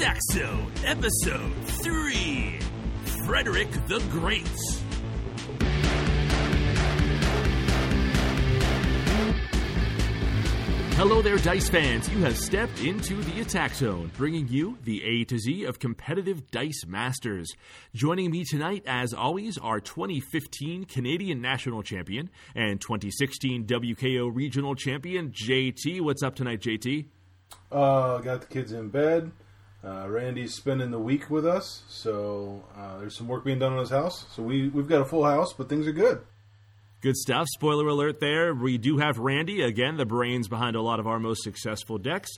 Zone, Episode 3 Frederick the Great. Hello there, Dice fans. You have stepped into the Attack Zone, bringing you the A to Z of competitive Dice Masters. Joining me tonight, as always, are 2015 Canadian National Champion and 2016 WKO Regional Champion, JT. What's up tonight, JT? Uh, got the kids in bed. Uh, Randy's spending the week with us, so uh, there's some work being done on his house. So we we've got a full house, but things are good. Good stuff. Spoiler alert there. We do have Randy, again, the brains behind a lot of our most successful decks.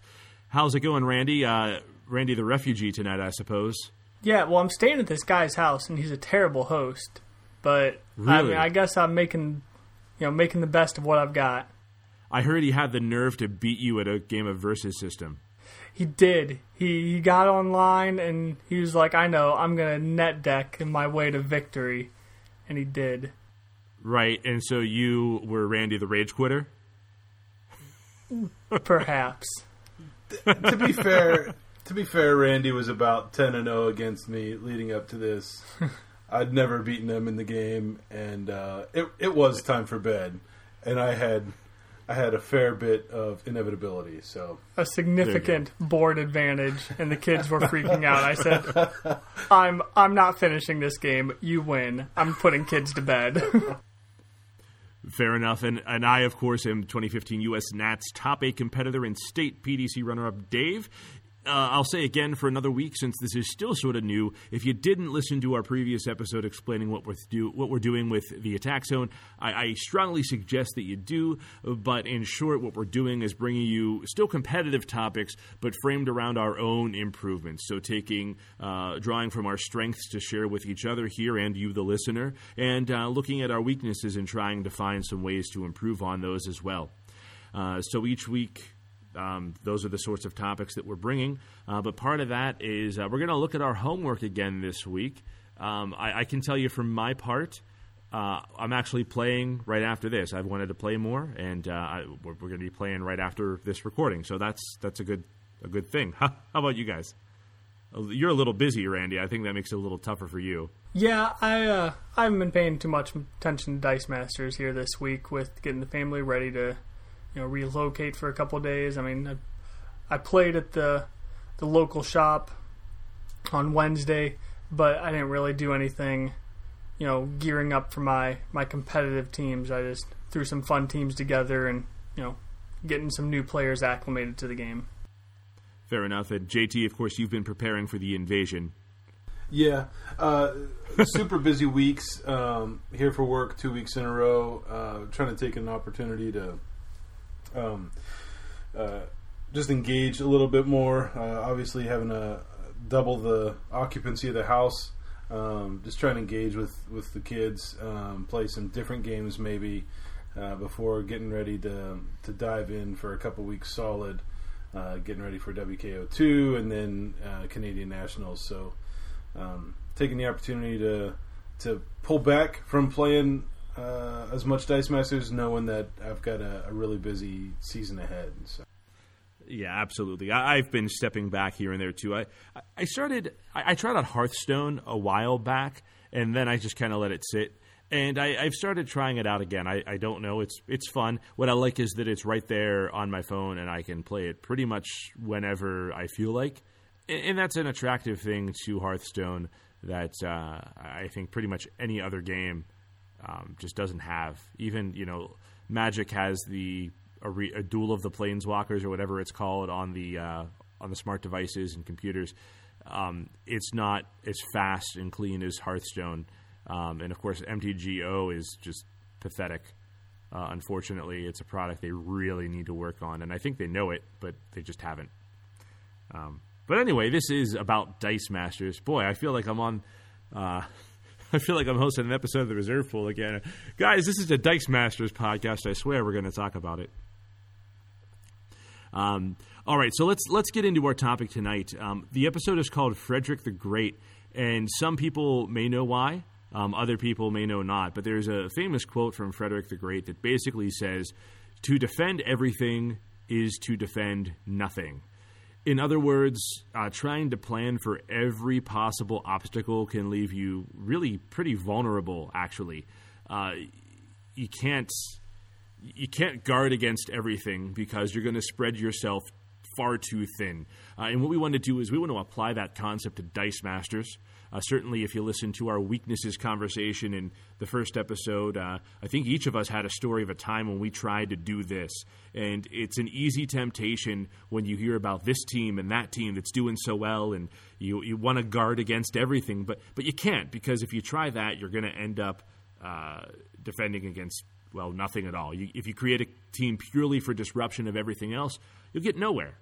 How's it going, Randy? Uh, Randy the refugee tonight, I suppose. Yeah, well, I'm staying at this guy's house, and he's a terrible host. But I mean, I guess I'm making, you know, making the best of what I've got. I heard he had the nerve to beat you at a game of versus system. He did. He he got online and he was like, "I know, I'm gonna net deck in my way to victory," and he did. Right, and so you were Randy the Rage Quitter? Perhaps. to be fair, to be fair, Randy was about ten and zero against me leading up to this. I'd never beaten him in the game, and uh, it it was time for bed, and I had I had a fair bit of inevitability. So a significant board advantage, and the kids were freaking out. I said, "I'm I'm not finishing this game. You win. I'm putting kids to bed." Fair enough. And, and I, of course, am 2015 U.S. Nats top eight competitor and state PDC runner up Dave. Uh, I'll say again for another week, since this is still sort of new. If you didn't listen to our previous episode explaining what we're do what we're doing with the attack zone, I, I strongly suggest that you do. But in short, what we're doing is bringing you still competitive topics, but framed around our own improvements. So taking uh, drawing from our strengths to share with each other here and you, the listener, and uh, looking at our weaknesses and trying to find some ways to improve on those as well. Uh, so each week, um, those are the sorts of topics that we're bringing. Uh, but part of that is uh, we're going to look at our homework again this week. Um, I, I can tell you from my part, uh, I'm actually playing right after this. I've wanted to play more, and uh, I, we're, we're going to be playing right after this recording. So that's that's a good a good thing. How about you guys? You're a little busy, Randy. I think that makes it a little tougher for you. Yeah, I uh, I haven't been paying too much attention to Dice Masters here this week with getting the family ready to, you know, relocate for a couple of days. I mean, I, I played at the the local shop on Wednesday, but I didn't really do anything, you know, gearing up for my my competitive teams. I just threw some fun teams together and you know, getting some new players acclimated to the game. Fair enough. And JT, of course, you've been preparing for the invasion. Yeah, uh, super busy weeks um, here for work, two weeks in a row. Uh, trying to take an opportunity to um, uh, just engage a little bit more. Uh, obviously, having a double the occupancy of the house. Um, just trying to engage with with the kids, um, play some different games maybe uh, before getting ready to to dive in for a couple weeks solid. Uh, getting ready for WKO two and then uh, Canadian Nationals. So um, taking the opportunity to to pull back from playing uh, as much Dice Masters, knowing that I've got a, a really busy season ahead. So. Yeah, absolutely. I, I've been stepping back here and there too. I I started. I, I tried out Hearthstone a while back, and then I just kind of let it sit. And I, I've started trying it out again. I, I don't know. It's it's fun. What I like is that it's right there on my phone, and I can play it pretty much whenever I feel like. And, and that's an attractive thing to Hearthstone that uh, I think pretty much any other game um, just doesn't have. Even you know, Magic has the a, re, a duel of the planeswalkers or whatever it's called on the uh, on the smart devices and computers. Um, it's not as fast and clean as Hearthstone, um, and of course MTGO is just pathetic. Uh, unfortunately, it's a product they really need to work on, and I think they know it, but they just haven't. Um, but anyway, this is about Dice Masters. Boy, I feel like I'm on. Uh, I feel like I'm hosting an episode of the Reserve Pool again. Guys, this is the Dice Masters podcast. I swear we're going to talk about it. Um, all right, so let's let's get into our topic tonight. Um, the episode is called Frederick the Great, and some people may know why. Um, other people may know not, but there's a famous quote from Frederick the Great that basically says, "To defend everything is to defend nothing." In other words, uh, trying to plan for every possible obstacle can leave you really pretty vulnerable. Actually, uh, you can't you can't guard against everything because you're going to spread yourself far too thin. Uh, and what we want to do is we want to apply that concept to Dice Masters. Uh, certainly, if you listen to our weaknesses conversation in the first episode, uh, I think each of us had a story of a time when we tried to do this. And it's an easy temptation when you hear about this team and that team that's doing so well, and you, you want to guard against everything, but, but you can't because if you try that, you're going to end up uh, defending against well, nothing at all. You, if you create a team purely for disruption of everything else, you'll get nowhere.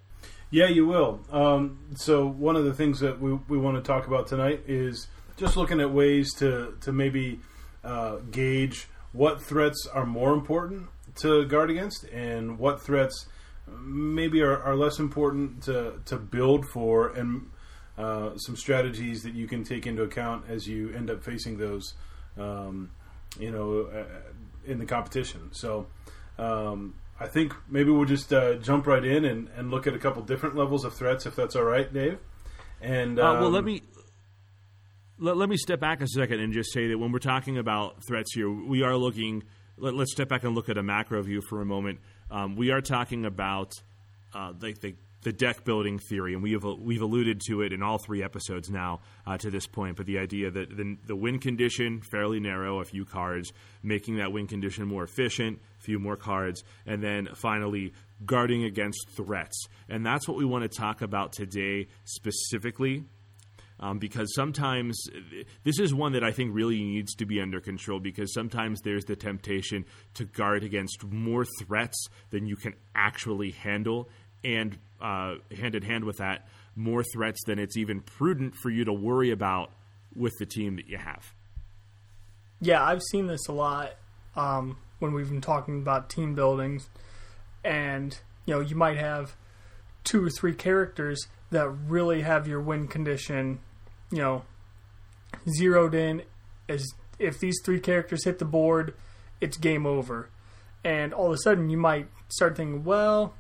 Yeah, you will. Um, so one of the things that we, we want to talk about tonight is just looking at ways to to maybe uh, gauge what threats are more important to guard against and what threats maybe are, are less important to to build for and uh, some strategies that you can take into account as you end up facing those um, you know uh, in the competition. So. Um, I think maybe we'll just uh, jump right in and, and look at a couple different levels of threats, if that's all right, Dave. And um, uh, well, let um, me let, let me step back a second and just say that when we're talking about threats here, we are looking. Let, us step back and look at a macro view for a moment. Um, we are talking about uh, the, the the deck building theory, and we've we've alluded to it in all three episodes now uh, to this point. But the idea that the, the win condition fairly narrow, a few cards, making that win condition more efficient, a few more cards, and then finally guarding against threats. And that's what we want to talk about today specifically. Um, because sometimes this is one that I think really needs to be under control because sometimes there's the temptation to guard against more threats than you can actually handle and uh, hand in hand with that, more threats than it's even prudent for you to worry about with the team that you have. Yeah, I've seen this a lot um, when we've been talking about team buildings, and you know, you might have two or three characters that really have your win condition, you know, zeroed in. As if these three characters hit the board, it's game over. And all of a sudden, you might start thinking, well,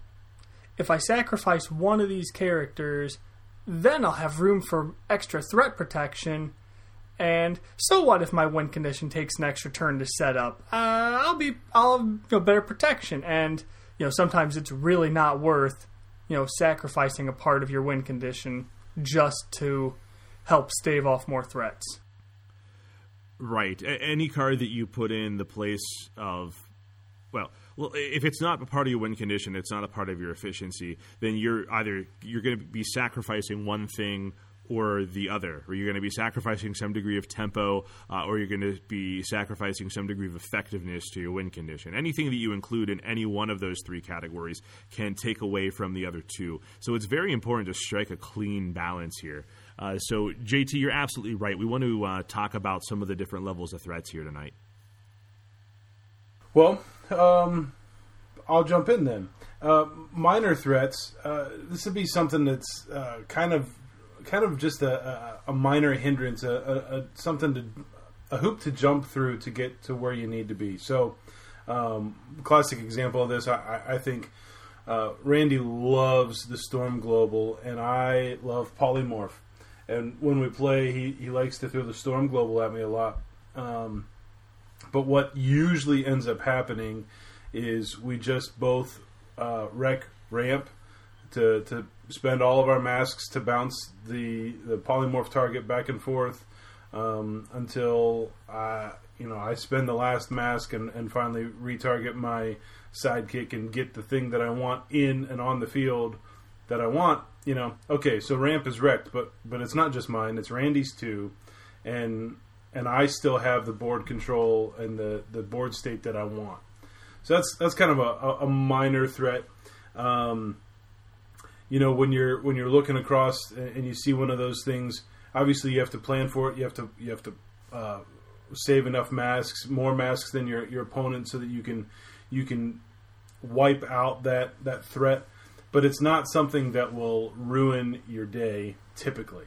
if I sacrifice one of these characters, then I'll have room for extra threat protection. And so what if my win condition takes an extra turn to set up? Uh, I'll be I'll have you know, better protection, and you know sometimes it's really not worth you know sacrificing a part of your win condition just to help stave off more threats. Right. A- any card that you put in the place of well, well, if it's not a part of your win condition, it's not a part of your efficiency. Then you're either you're going to be sacrificing one thing or the other, or you're going to be sacrificing some degree of tempo, uh, or you're going to be sacrificing some degree of effectiveness to your win condition. Anything that you include in any one of those three categories can take away from the other two. So it's very important to strike a clean balance here. Uh, so, JT, you're absolutely right. We want to uh, talk about some of the different levels of threats here tonight. Well, um, I'll jump in then. Uh, minor threats. Uh, this would be something that's uh, kind of, kind of just a, a, a minor hindrance, a, a, something to, a hoop to jump through to get to where you need to be. So, um, classic example of this, I, I think. Uh, Randy loves the Storm Global, and I love Polymorph. And when we play, he, he likes to throw the Storm Global at me a lot. Um, but what usually ends up happening is we just both uh, wreck ramp to, to spend all of our masks to bounce the, the polymorph target back and forth um, until I, you know I spend the last mask and, and finally retarget my sidekick and get the thing that I want in and on the field that I want. You know, okay, so ramp is wrecked, but but it's not just mine; it's Randy's too, and and I still have the board control and the, the board state that I want. So that's that's kind of a, a minor threat. Um, you know, when you're when you're looking across and you see one of those things, obviously you have to plan for it. You have to you have to uh, save enough masks, more masks than your your opponent, so that you can you can wipe out that that threat. But it's not something that will ruin your day typically.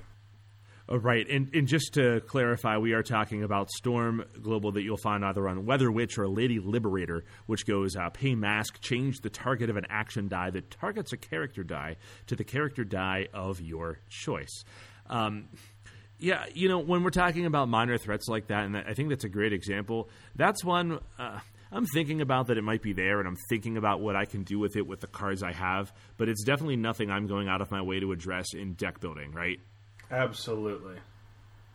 Oh, right, and, and just to clarify, we are talking about Storm Global that you'll find either on Weather Witch or Lady Liberator, which goes uh, pay mask, change the target of an action die that targets a character die to the character die of your choice. Um, yeah, you know, when we're talking about minor threats like that, and I think that's a great example, that's one uh, I'm thinking about that it might be there, and I'm thinking about what I can do with it with the cards I have, but it's definitely nothing I'm going out of my way to address in deck building, right? Absolutely.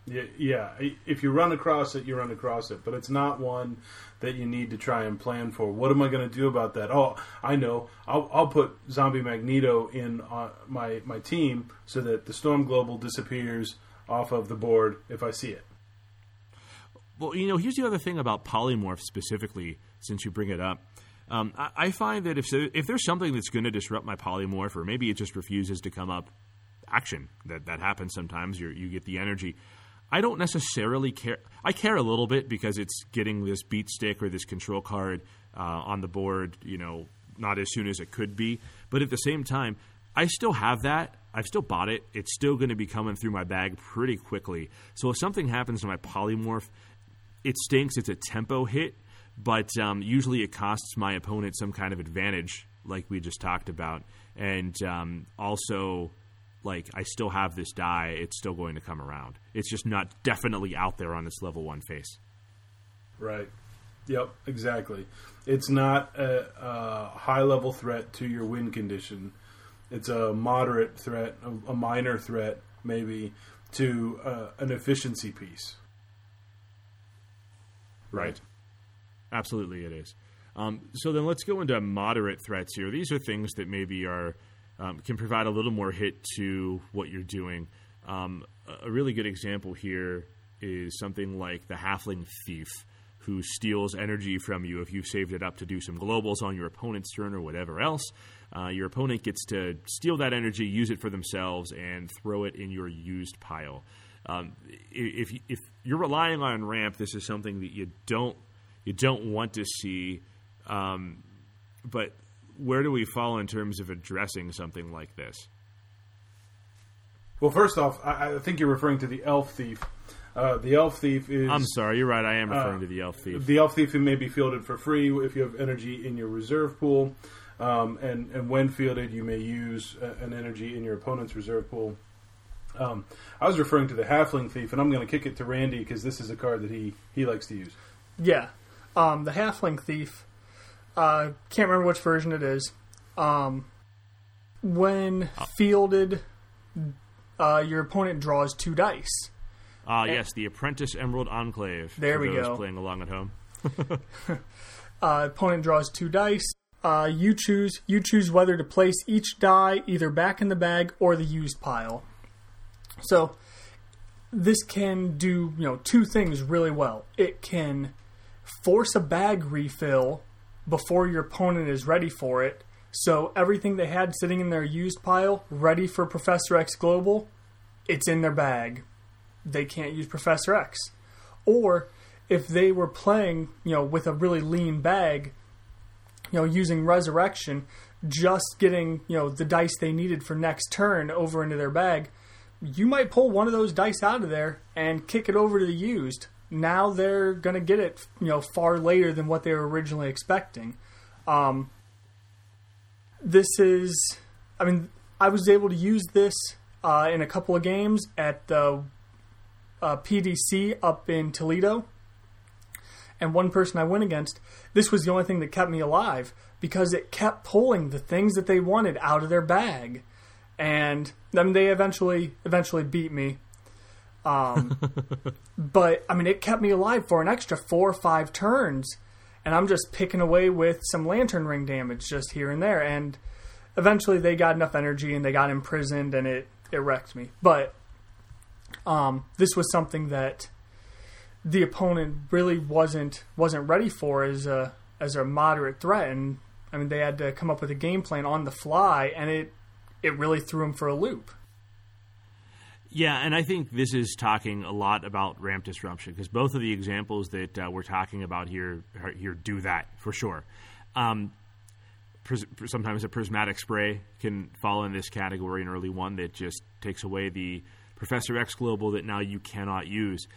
Yeah. If you run across it, you run across it, but it's not one that you need to try and plan for. What am I going to do about that? Oh, I know. I'll, I'll put Zombie Magneto in uh, my my team so that the Storm Global disappears off of the board if I see it. Well, you know, here's the other thing about polymorph specifically, since you bring it up. Um, I, I, find that if if there's something that's going to disrupt my polymorph, or maybe it just refuses to come up, action that that happens sometimes. you you get the energy. I don't necessarily care. I care a little bit because it's getting this beat stick or this control card uh, on the board. You know, not as soon as it could be, but at the same time, I still have that. I've still bought it. It's still going to be coming through my bag pretty quickly. So if something happens to my polymorph, it stinks. It's a tempo hit, but um, usually it costs my opponent some kind of advantage, like we just talked about, and um, also like I still have this die, it's still going to come around. It's just not definitely out there on this level one face. Right. Yep. Exactly. It's not a, a high level threat to your win condition. It's a moderate threat, a, a minor threat, maybe to uh, an efficiency piece. Right. Absolutely, it is. Um, so then let's go into moderate threats here. These are things that maybe are um, can provide a little more hit to what you're doing. Um, a really good example here is something like the Halfling Thief, who steals energy from you if you've saved it up to do some globals on your opponent's turn or whatever else. Uh, your opponent gets to steal that energy, use it for themselves, and throw it in your used pile. Um, if if you're relying on ramp, this is something that you don't you don't want to see. Um, but where do we fall in terms of addressing something like this? Well, first off, I, I think you're referring to the elf thief. Uh, the elf thief is. I'm sorry, you're right. I am referring uh, to the elf thief. The elf thief may be fielded for free if you have energy in your reserve pool, um, and and when fielded, you may use uh, an energy in your opponent's reserve pool. Um, I was referring to the halfling thief, and I'm going to kick it to Randy because this is a card that he he likes to use. Yeah, um, the halfling thief uh, can't remember which version it is. Um, when fielded, uh, your opponent draws two dice. Ah, uh, yes, the Apprentice Emerald Enclave. There we go. Playing along at home. uh, opponent draws two dice. Uh, you choose. You choose whether to place each die either back in the bag or the used pile. So, this can do you know two things really well. It can force a bag refill before your opponent is ready for it. So everything they had sitting in their used pile, ready for Professor X Global, it's in their bag. They can't use Professor X. Or if they were playing, you know, with a really lean bag, you know, using Resurrection, just getting, you know, the dice they needed for next turn over into their bag, you might pull one of those dice out of there and kick it over to the used now they're going to get it, you know, far later than what they were originally expecting. Um, this is, I mean, I was able to use this uh, in a couple of games at the uh, PDC up in Toledo. And one person I went against, this was the only thing that kept me alive because it kept pulling the things that they wanted out of their bag. And then they eventually eventually beat me um, but I mean, it kept me alive for an extra four or five turns, and I'm just picking away with some lantern ring damage just here and there. And eventually, they got enough energy and they got imprisoned, and it it wrecked me. But um, this was something that the opponent really wasn't wasn't ready for as a as a moderate threat, and I mean, they had to come up with a game plan on the fly, and it it really threw them for a loop. Yeah, and I think this is talking a lot about ramp disruption because both of the examples that uh, we're talking about here here do that for sure. Um, pris- sometimes a prismatic spray can fall in this category, an early one that just takes away the Professor X Global that now you cannot use.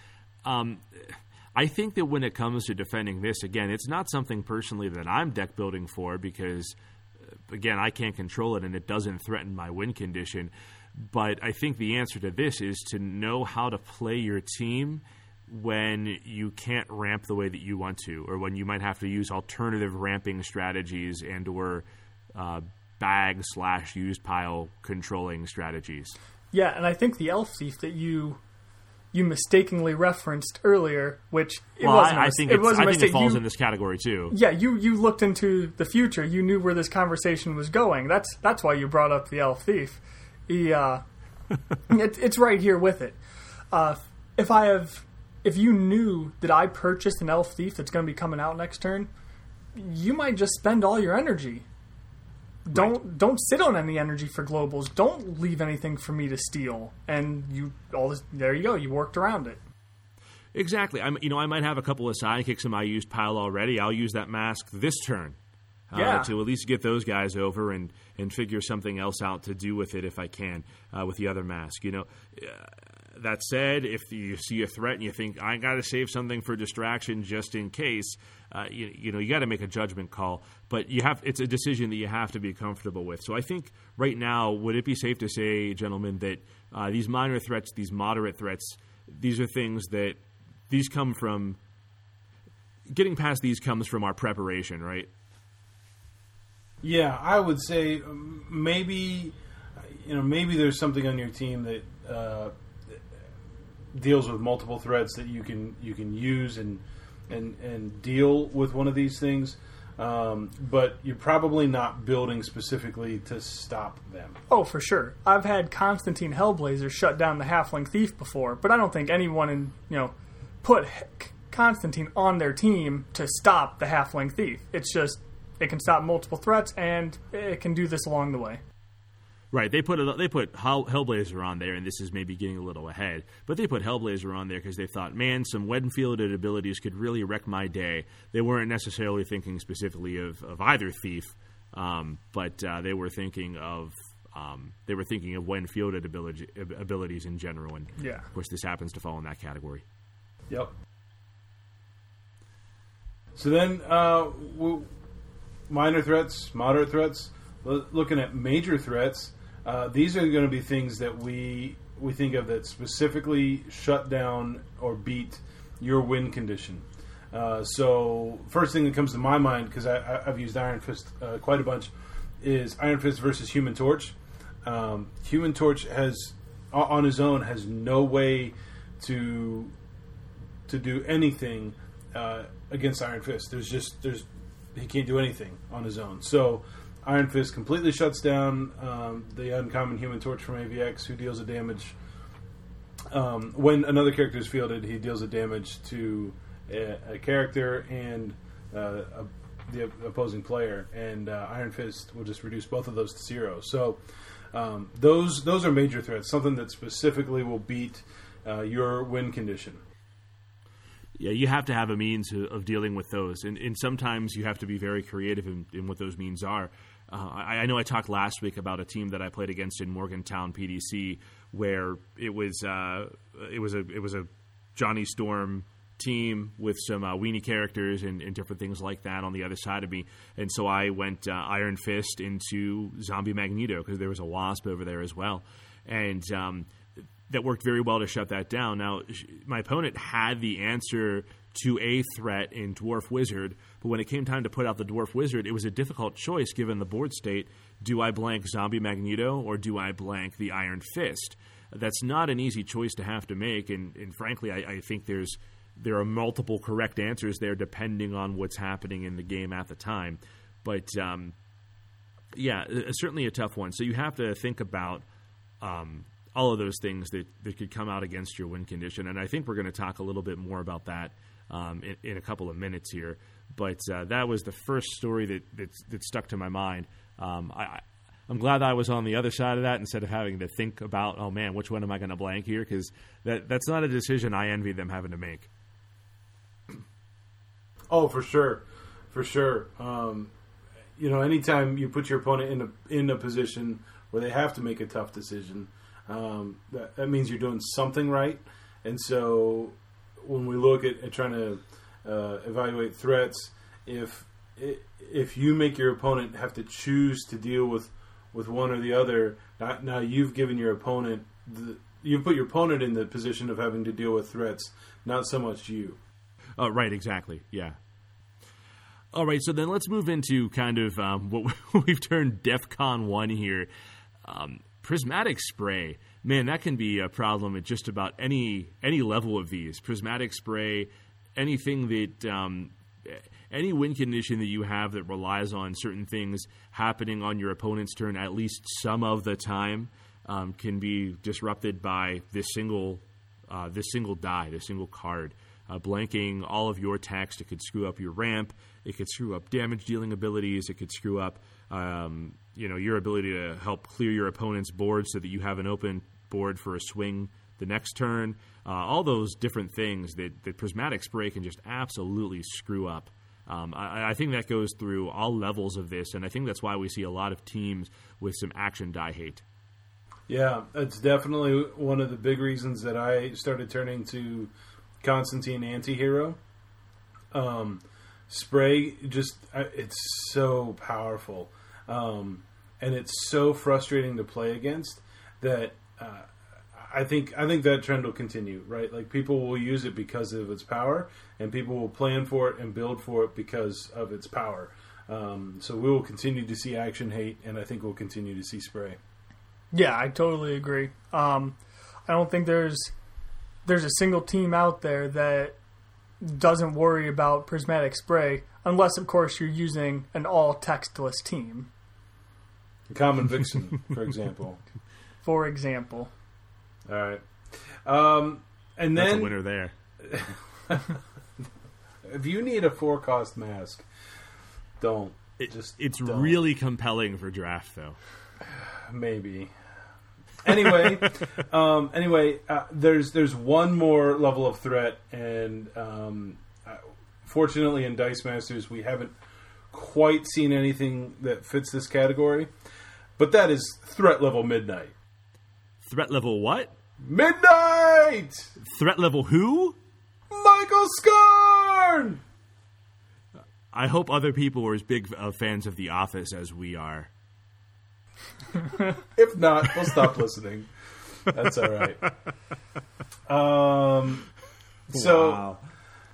Um, I think that when it comes to defending this, again, it's not something personally that I'm deck building for because, uh, again, I can't control it and it doesn't threaten my win condition. But I think the answer to this is to know how to play your team when you can't ramp the way that you want to, or when you might have to use alternative ramping strategies and or uh, bag slash used pile controlling strategies. Yeah, and I think the elf thief that you you mistakenly referenced earlier, which it well, wasn't. I, I think it wasn't I think it falls You- in this category too. yeah, you you looked into the future. You knew where this conversation was going. That's that's why you brought up the elf thief. He, uh, it, it's right here with it. Uh, if I have, if you knew that I purchased an elf thief that's going to be coming out next turn, you might just spend all your energy. Don't don't sit on any energy for globals. Don't leave anything for me to steal. And you all this, there you go. You worked around it. Exactly. I'm, you know, I might have a couple of sidekicks in my used pile already. I'll use that mask this turn. Uh, Yeah. to at least get those guys over and, and figure something else out to do with it if I can uh, with the other mask. You know, uh, that said, if you see a threat and you think I got to save something for distraction just in case, uh, you, you know you got to make a judgment call. But you have it's a decision that you have to be comfortable with. So I think right now, would it be safe to say, gentlemen, that uh, these minor threats, these moderate threats, these are things that these come from getting past these comes from our preparation, right? Yeah, I would say um, maybe you know maybe there's something on your team that uh, deals with multiple threats that you can you can use and and and deal with one of these things. Um, but you're probably not building specifically to stop them. Oh, for sure. I've had Constantine Hellblazer shut down the Halfling Thief before, but I don't think anyone in you know put Constantine on their team to stop the Halfling Thief. It's just it can stop multiple threats and it can do this along the way. Right. They put it, they put Hellblazer on there, and this is maybe getting a little ahead. But they put Hellblazer on there because they thought, man, some when fielded abilities could really wreck my day. They weren't necessarily thinking specifically of, of either thief, um, but uh, they were thinking of um, they were thinking of when fielded ability, abilities in general. And Yeah. of course, this happens to fall in that category. Yep. So then, uh, w- minor threats, moderate threats. Looking at major threats, uh, these are going to be things that we we think of that specifically shut down or beat your win condition. Uh, so, first thing that comes to my mind because I've used Iron Fist uh, quite a bunch is Iron Fist versus Human Torch. Um, Human Torch has on his own has no way to to do anything uh, against Iron Fist. There's just there's he can't do anything on his own. So Iron Fist completely shuts down um, the uncommon Human Torch from AVX, who deals a damage. Um, when another character is fielded, he deals a damage to a, a character and uh, a, the opposing player, and uh, Iron Fist will just reduce both of those to zero. So um, those those are major threats, something that specifically will beat uh, your win condition. Yeah, you have to have a means of, dealing with those, and, and sometimes you have to be very creative in, in what those means are. Uh, I, I know I talked last week about a team that I played against in Morgantown PDC, where it was uh, it was a it was a Johnny Storm team with some uh, weenie characters and, and different things like that on the other side of me, and so I went uh, Iron Fist into Zombie Magneto because there was a Wasp over there as well, and um, that worked very well to shut that down. Now, my opponent had the answer to a threat in Dwarf Wizard, but when it came time to put out the Dwarf Wizard, it was a difficult choice given the board state. Do I blank Zombie Magneto or do I blank the Iron Fist? That's not an easy choice to have to make, and, and frankly, I, I think there's there are multiple correct answers there depending on what's happening in the game at the time. But um, yeah, certainly a tough one. So you have to think about um, all of those things that, that could come out against your win condition. And I think we're going to talk a little bit more about that um, in, in a couple of minutes here. But uh, that was the first story that, that, that stuck to my mind. Um, I, I'm glad I was on the other side of that instead of having to think about, oh man, which one am I going to blank here? Because that, that's not a decision I envy them having to make. Oh, for sure, for sure. Um, you know, anytime you put your opponent in a in a position where they have to make a tough decision, um, that, that means you're doing something right. And so when we look at, at trying to uh, evaluate threats, if if you make your opponent have to choose to deal with with one or the other, now you've given your opponent the, you've put your opponent in the position of having to deal with threats, not so much you. Uh, right, exactly. Yeah. All right, so then let's move into kind of um, what we've turned DEF CON 1 here. Um, prismatic spray, man, that can be a problem at just about any any level of these. Prismatic spray, anything that um, any win condition that you have that relies on certain things happening on your opponent's turn at least some of the time um, can be disrupted by this single uh, this single die, this single card. Uh, blanking all of your text, it could screw up your ramp. It could screw up damage dealing abilities. It could screw up, um, you know, your ability to help clear your opponent's board so that you have an open board for a swing the next turn. Uh, all those different things that, that prismatic spray can just absolutely screw up. Um, I, I, think that goes through all levels of this, and I think that's why we see a lot of teams with some action die hate. Yeah, it's definitely one of the big reasons that I started turning to Constantine Antihero. Um, spray just it's so powerful, um, and it's so frustrating to play against that. Uh, I think I think that trend will continue, right? Like people will use it because of its power, and people will plan for it and build for it because of its power. Um, so we will continue to see action hate, and I think we'll continue to see spray. Yeah, I totally agree. Um, I don't think there's there's a single team out there that doesn't worry about prismatic spray, unless of course you're using an all textless team. Common Vixen, for example. For example. All right. Um, and That's then a winner there. if you need a four cost mask, don't. It, just it's don't. really compelling for draft though. Maybe. Anyway, um, anyway, uh, there's there's one more level of threat, and um, uh, fortunately in Dice Masters we haven't quite seen anything that fits this category, but that is threat level midnight. Threat level what? Midnight! Threat level who? Michael Scarn! I hope other people are as big fans of The Office as we are. if not, we'll stop listening. That's all right. Um, so, wow.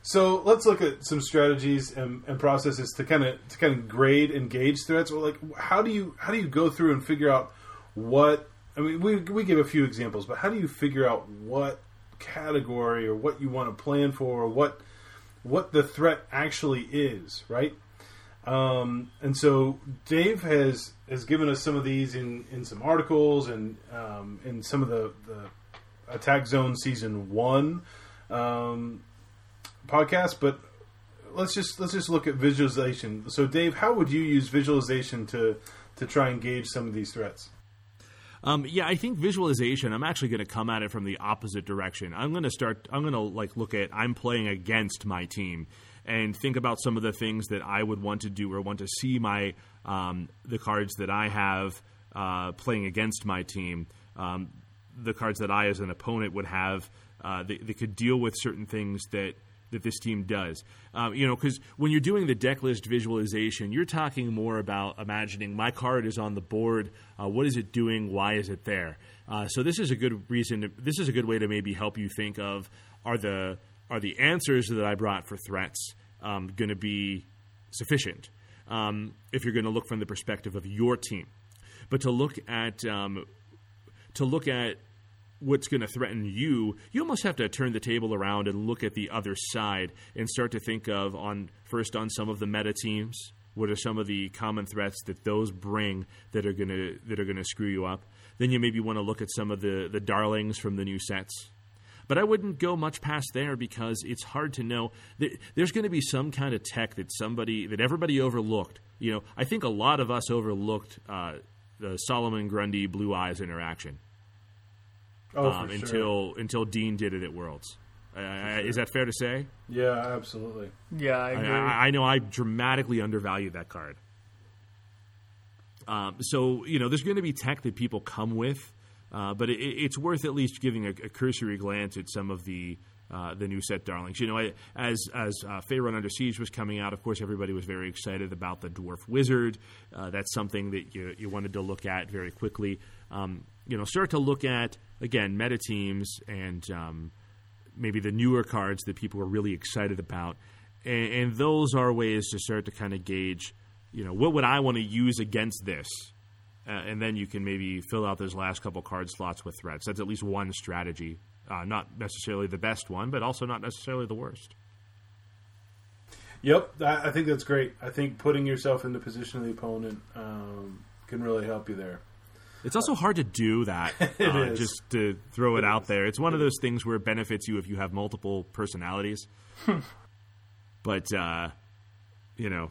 So let's look at some strategies and, and processes to kind of to kind of grade and gauge threats. Or like, how do you how do you go through and figure out what I mean, we we give a few examples, but how do you figure out what category or what you want to plan for or what what the threat actually is, right? Um, and so Dave has has given us some of these in, in some articles and um, in some of the, the Attack Zone season one um, podcast. But let's just let's just look at visualization. So Dave, how would you use visualization to to try and gauge some of these threats? Um, yeah, I think visualization. I'm actually going to come at it from the opposite direction. I'm going to start. I'm going to like look at. I'm playing against my team, and think about some of the things that I would want to do or want to see my um, the cards that I have uh, playing against my team. Um, the cards that I, as an opponent, would have. Uh, they, they could deal with certain things that that this team does. Um, you know, because when you're doing the deck list visualization, you're talking more about imagining my card is on the board. Uh, what is it doing? Why is it there? Uh, so this is a good reason. To, this is a good way to maybe help you think of are the are the answers that I brought for threats um, going to be sufficient? Um, if you're going to look from the perspective of your team, but to look at um, to look at what's going to threaten you, you almost have to turn the table around and look at the other side and start to think of on first on some of the meta teams. What are some of the common threats that those bring that are gonna that are gonna screw you up? Then you maybe want to look at some of the the darlings from the new sets. But I wouldn't go much past there because it's hard to know. There's going to be some kind of tech that somebody that everybody overlooked. You know, I think a lot of us overlooked uh, the Solomon Grundy Blue Eyes interaction Oh, um, sure. until until Dean did it at Worlds. Uh, sure. Is that fair to say? Yeah, absolutely. Yeah, I agree. I, I know I dramatically undervalued that card. Um, so you know, there's going to be tech that people come with Uh, but it, it's worth at least giving a, a, cursory glance at some of the uh, the new set darlings. You know, I, as as uh, Faerun Under Siege was coming out, of course, everybody was very excited about the Dwarf Wizard. Uh, that's something that you you wanted to look at very quickly. Um, you know, start to look at again meta teams and um, maybe the newer cards that people are really excited about, and, and those are ways to start to kind of gauge. You know, what would I want to use against this? Uh, and then you can maybe fill out those last couple card slots with threats. That's at least one strategy. Uh, not necessarily the best one, but also not necessarily the worst. Yep, I think that's great. I think putting yourself in the position of the opponent um, can really help you there. It's also hard to do that. uh, just to throw it, it out is. there, it's one of those things where it benefits you if you have multiple personalities. but uh, you know.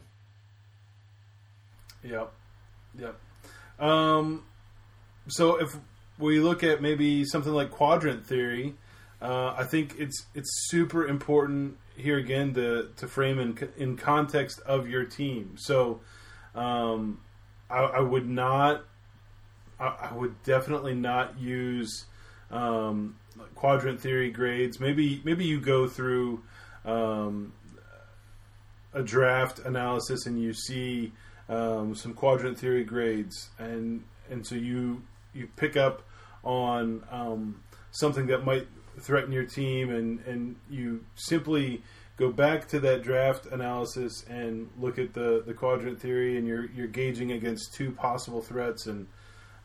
Yep. Yep. Um, so if we look at maybe something like quadrant theory, uh, I think it's it's super important here again to to frame in in context of your team. So um, I, I, would not, I, I, would definitely not use um, quadrant theory grades. Maybe maybe you go through um, a draft analysis and you see um, some quadrant theory grades, and and so you you pick up on um, something that might threaten your team, and and you simply go back to that draft analysis and look at the, the quadrant theory, and you're you're gauging against two possible threats, and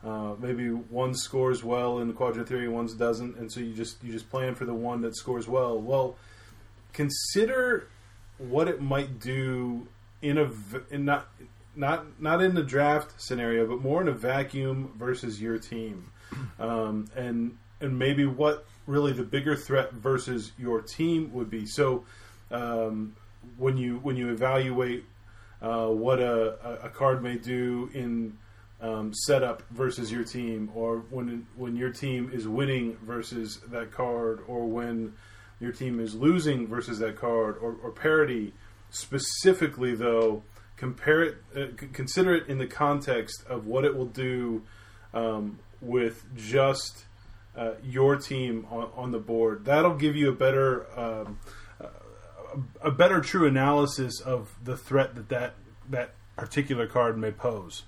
uh, maybe one scores well in the quadrant theory, one doesn't, and so you just you just plan for the one that scores well. Well, consider what it might do in a in not not not in the draft scenario, but more in a vacuum versus your team, um, and and maybe what really the bigger threat versus your team would be. So um, when you when you evaluate uh, what a, a card may do in um, setup versus your team, or when when your team is winning versus that card, or when your team is losing versus that card, or, or parity. Specifically, though, compare it, uh, consider it in the context of what it will do um, with just uh, your team on, on, the board. That'll give you a better, um, a, a better true analysis of the threat that that that particular card may pose.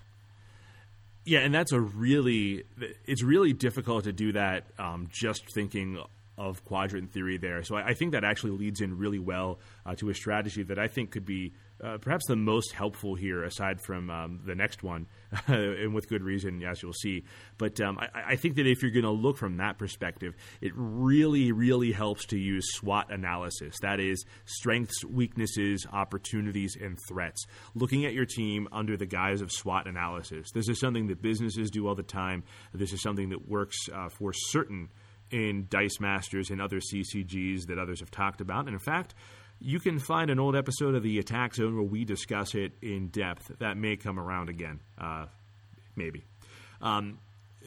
Yeah, and that's a really it's really difficult to do that um, just thinking of quadrant theory there. So I, I, think that actually leads in really well uh, to a strategy that I think could be uh, perhaps the most helpful here, aside from um, the next one, and with good reason, as you'll see. But um, I, I, think that if you're going to look from that perspective, it really, really helps to use SWOT analysis. That is, strengths, weaknesses, opportunities, and threats. Looking at your team under the guise of SWOT analysis. This is something that businesses do all the time. This is something that works uh, for certain in Dice Masters and other CCGs that others have talked about. And in fact, you can find an old episode of the Attack Zone where we discuss it in depth. That may come around again, uh, maybe. Um,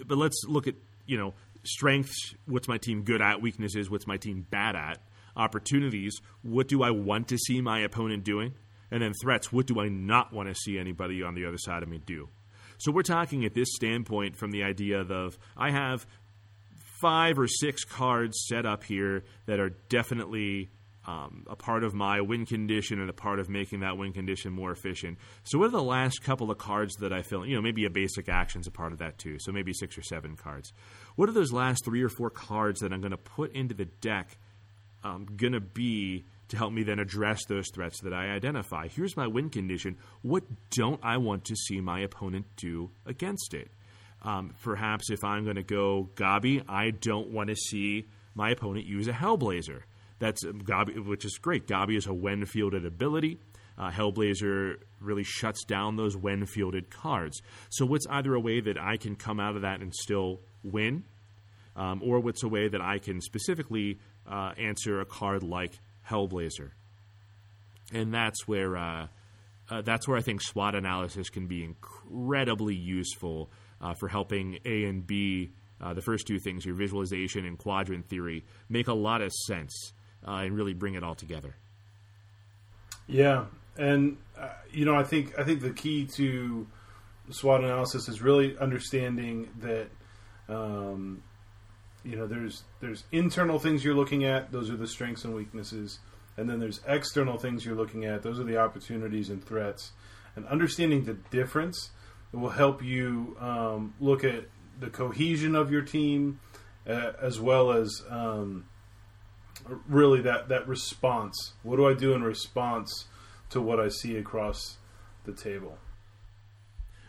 but let's look at you know strengths. What's my team good at? Weaknesses. What's my team bad at? Opportunities. What do I want to see my opponent doing? And then threats. What do I not want to see anybody on the other side of me do? So we're talking at this standpoint from the idea of I have five or six cards set up here that are definitely um, a part of my win condition and a part of making that win condition more efficient. So, what are the last couple of cards that I fill? You know, maybe a basic action's a part of that too. So, maybe six or seven cards. What are those last three or four cards that I'm going to put into the deck um, going to be to help me then address those threats that I identify? Here's my win condition. What don't I want to see my opponent do against it? Um, perhaps if I'm going to go Gabi, I don't want to see my opponent use a Hellblazer. That's um, Gabi, which is great. Gabi is a when fielded ability. Uh, Hellblazer really shuts down those when fielded cards. So, what's either a way that I can come out of that and still win, um, or what's a way that I can specifically uh, answer a card like Hellblazer? And that's where uh, uh that's where I think SWOT analysis can be incredibly useful uh, for helping A and B. Uh, the first two things, your visualization and quadrant theory, make a lot of sense uh, and really bring it all together. Yeah, and uh, you know, I think I think the key to SWOT analysis is really understanding that Um, you know, there's there's internal things you're looking at; those are the strengths and weaknesses, and then there's external things you're looking at; those are the opportunities and threats. And understanding the difference will help you um, look at the cohesion of your team, uh, as well as um, really that that response. What do I do in response to what I see across the table?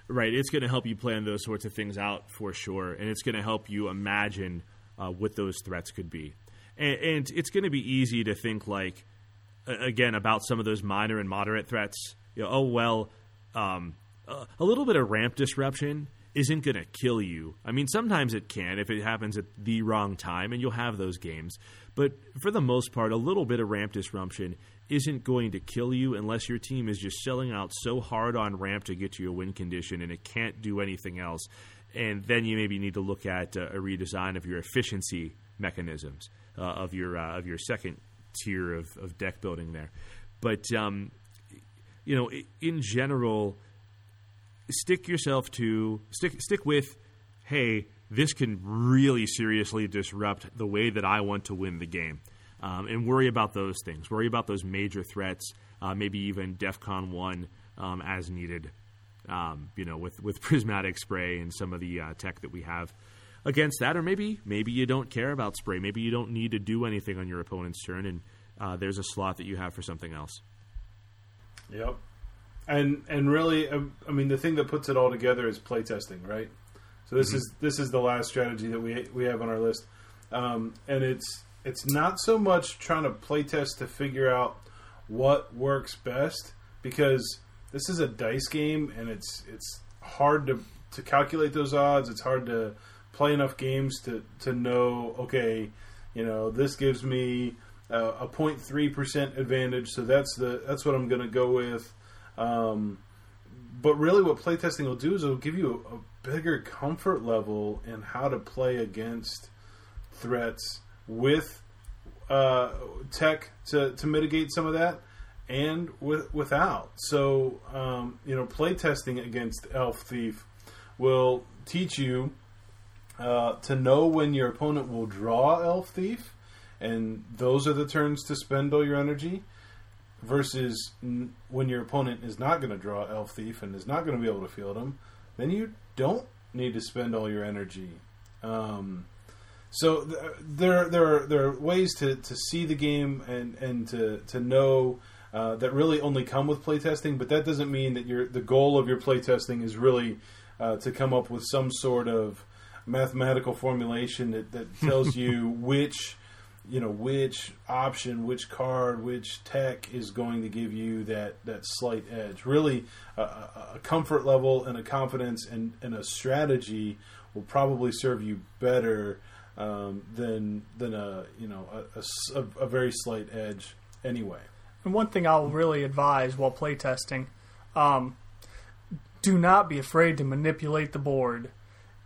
Right. It's going to help you plan those sorts of things out for sure, and it's going to help you imagine uh, what those threats could be. And, and it's going to be easy to think like again about some of those minor and moderate threats. You know, oh well, um, a little bit of ramp disruption isn't going to kill you. I mean, sometimes it can if it happens at the wrong time, and you'll have those games. But for the most part, a little bit of ramp disruption isn't going to kill you unless your team is just selling out so hard on ramp to get to your win condition and it can't do anything else. And then you maybe need to look at a redesign of your efficiency mechanisms uh, of your uh, of your second tier of, of deck building there. But um, you know, in general, stick yourself to stick stick with, hey, this can really seriously disrupt the way that I want to win the game. Um, and worry about those things. Worry about those major threats, uh, maybe even DEFCON 1 um, as needed, um, you know, with, with prismatic spray and some of the uh, tech that we have against that. Or maybe maybe you don't care about spray. Maybe you don't need to do anything on your opponent's turn, and uh, there's a slot that you have for something else. Yep. And and really, um, I mean, the thing that puts it all together is playtesting, right? So this mm-hmm. is this is the last strategy that we we have on our list, um, and it's it's not so much trying to playtest to figure out what works best because this is a dice game and it's it's hard to to calculate those odds. It's hard to play enough games to to know okay, you know this gives me uh, a 0.3 percent advantage, so that's the that's what I'm going to go with. Um, but really, what playtesting will do is it'll give you bigger comfort level in how to play against threats with uh, tech to, to mitigate some of that and with, without. So, um, you know, playtesting against Elf Thief will teach you uh, to know when your opponent will draw Elf Thief, and those are the turns to spend all your energy versus when your opponent is not going to draw Elf Thief and is not going to be able to field him, then you don't need to spend all your energy. Um, so th- there, there are there are ways to, to see the game and and to to know uh, that really only come with playtesting, but that doesn't mean that your the goal of your playtesting is really uh, to come up with some sort of mathematical formulation that, that tells you which you know which option, which card, which tech is going to give you that that slight edge. Really, a, a comfort level and a confidence and, and a strategy will probably serve you better um, than than a you know a, a, a, very slight edge anyway. And one thing I'll really advise while playtesting, um, do not be afraid to manipulate the board.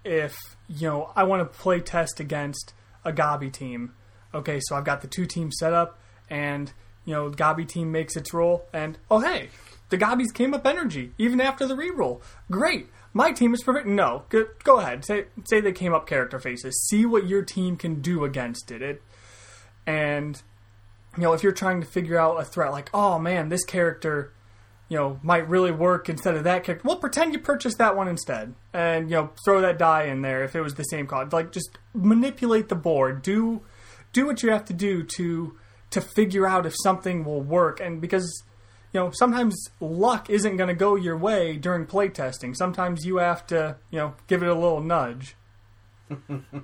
If you know I want to play test against a Gabi team okay, so I've got the two teams set up, and you know, Gabi team makes its roll, and oh hey, the Gabis came up energy even after the reroll. Great, my team is perfect. No, go, go ahead. Say say they came up character faces. See what your team can do against it. It and you know if you're trying to figure out a threat like oh man this character you know might really work instead of that character well pretend you purchased that one instead and you know throw that die in there if it was the same card like just manipulate the board do do what you have to do to to figure out if something will work. And because you know sometimes luck isn't going to go your way during playtesting sometimes you have to you know give it a little nudge.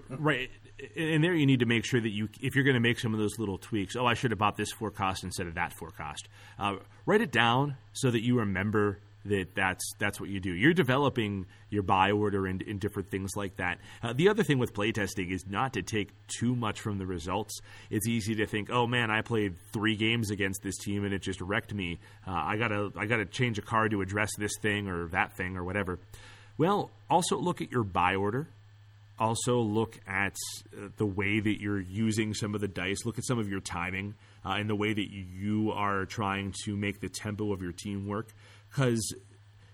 Right. And there you need to make sure that you if you're going to make some of those little tweaks oh i should have bought this forecast instead of that forecast uh, write it down so that you remember that that's that's what you do. You're developing your buy order and, different things like that. Uh, the other thing with playtesting is not to take too much from the results. It's easy to think, oh man, I played three games against this team and it just wrecked me. Uh, I gotta I gotta change a card to address this thing or that thing or whatever. Well, also look at your buy order. Also look at uh, the way that you're using some of the dice. Look at some of your timing uh, and the way that you are trying to make the tempo of your team work because